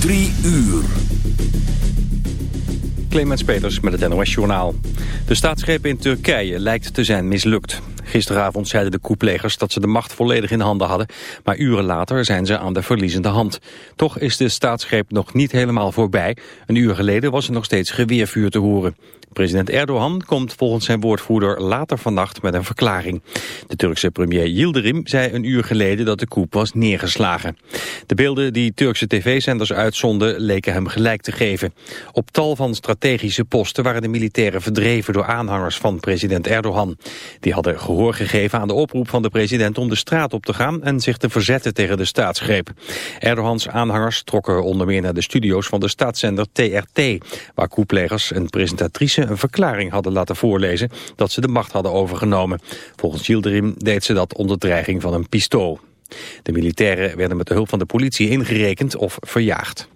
Drie uur. Clemens Peters met het NOS Journaal. De staatsgreep in Turkije lijkt te zijn mislukt. Gisteravond zeiden de koeplegers dat ze de macht volledig in handen hadden, maar uren later zijn ze aan de verliezende hand. Toch is de staatsgreep nog niet helemaal voorbij. Een uur geleden was er nog steeds geweervuur te horen. President Erdogan komt volgens zijn woordvoerder later vannacht met een verklaring. De Turkse premier Yildirim zei een uur geleden dat de coup was neergeslagen. De beelden die Turkse tv-zenders uitzonden leken hem gelijk te geven. Op tal van strategische posten waren de militairen verdreven door aanhangers van president Erdogan. Die hadden gehoor gegeven aan de oproep van de president om de straat op te gaan en zich te verzetten tegen de staatsgreep. Erdogans aanhangers trokken onder meer naar de studio's van de staatszender TRT, waar koeplegers en een verklaring hadden laten voorlezen dat ze de macht hadden overgenomen. Volgens Yildirim deed ze dat onder dreiging van een pistool. De militairen werden met de hulp van de politie ingerekend of verjaagd.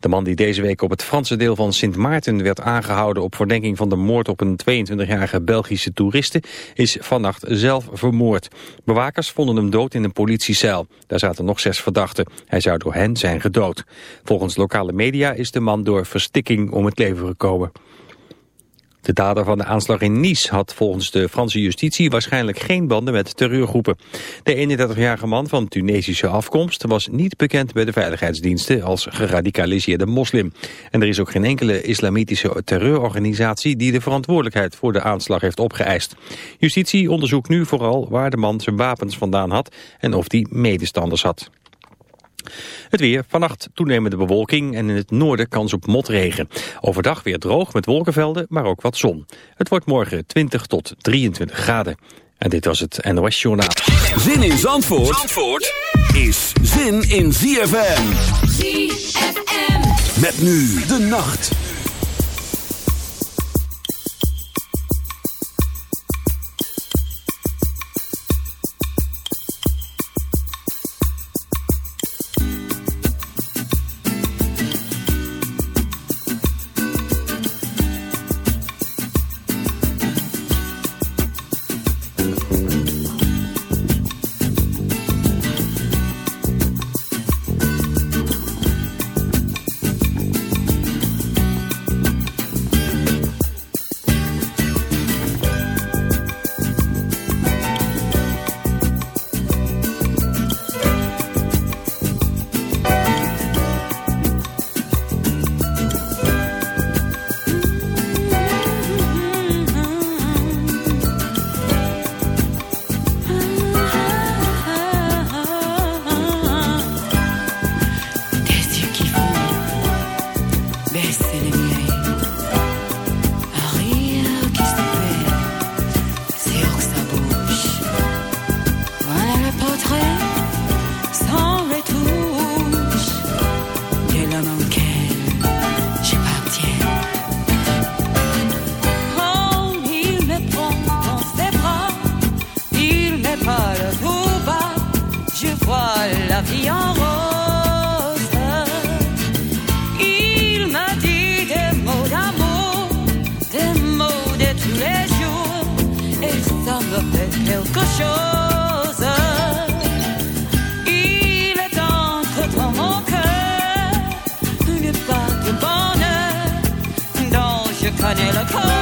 De man die deze week op het Franse deel van Sint Maarten werd aangehouden op verdenking van de moord op een 22-jarige Belgische toeriste is vannacht zelf vermoord. Bewakers vonden hem dood in een politiecel. Daar zaten nog zes verdachten. Hij zou door hen zijn gedood. Volgens lokale media is de man door verstikking om het leven gekomen. De dader van de aanslag in Nice had volgens de Franse justitie waarschijnlijk geen banden met terreurgroepen. De 31-jarige man van Tunesische afkomst was niet bekend bij de veiligheidsdiensten als geradicaliseerde moslim. En er is ook geen enkele islamitische terreurorganisatie die de verantwoordelijkheid voor de aanslag heeft opgeëist. Justitie onderzoekt nu vooral waar de man zijn wapens vandaan had en of die medestanders had. Het weer, vannacht toenemende bewolking en in het noorden kans op motregen. Overdag weer droog met wolkenvelden, maar ook wat zon. Het wordt morgen 20 tot 23 graden. En dit was het NOS Journaal. Zin in Zandvoort, Zandvoort is zin in ZFM. ZFM. Met nu de nacht. I need a.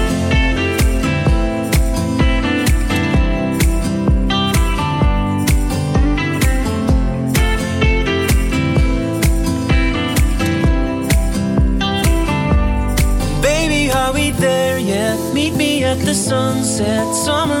Sunset. Summer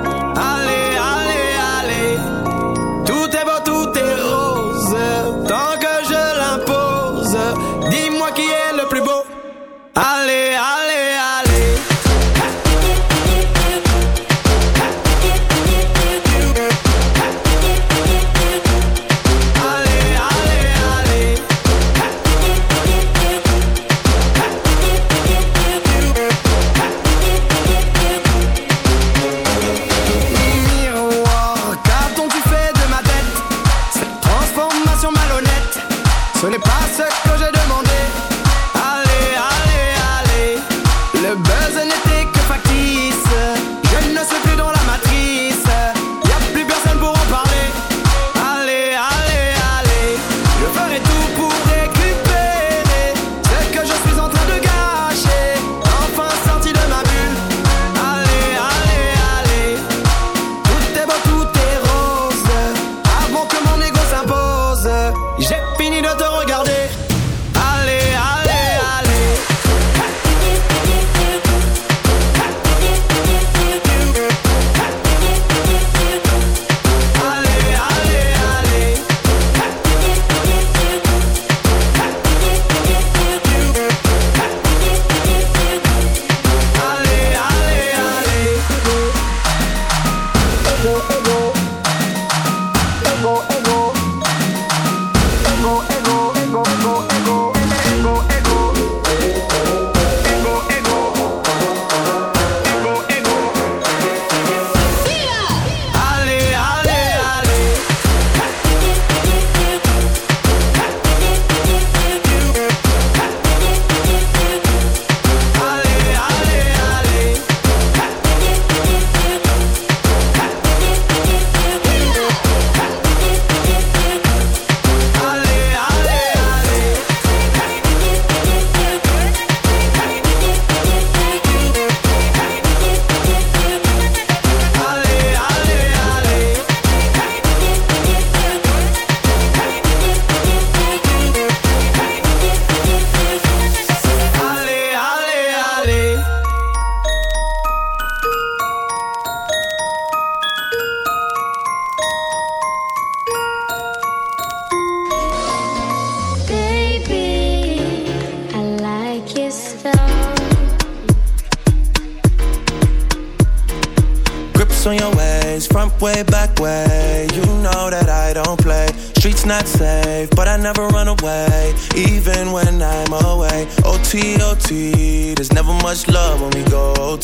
J'ai fini de te regarder.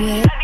Yeah.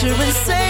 pleasure and say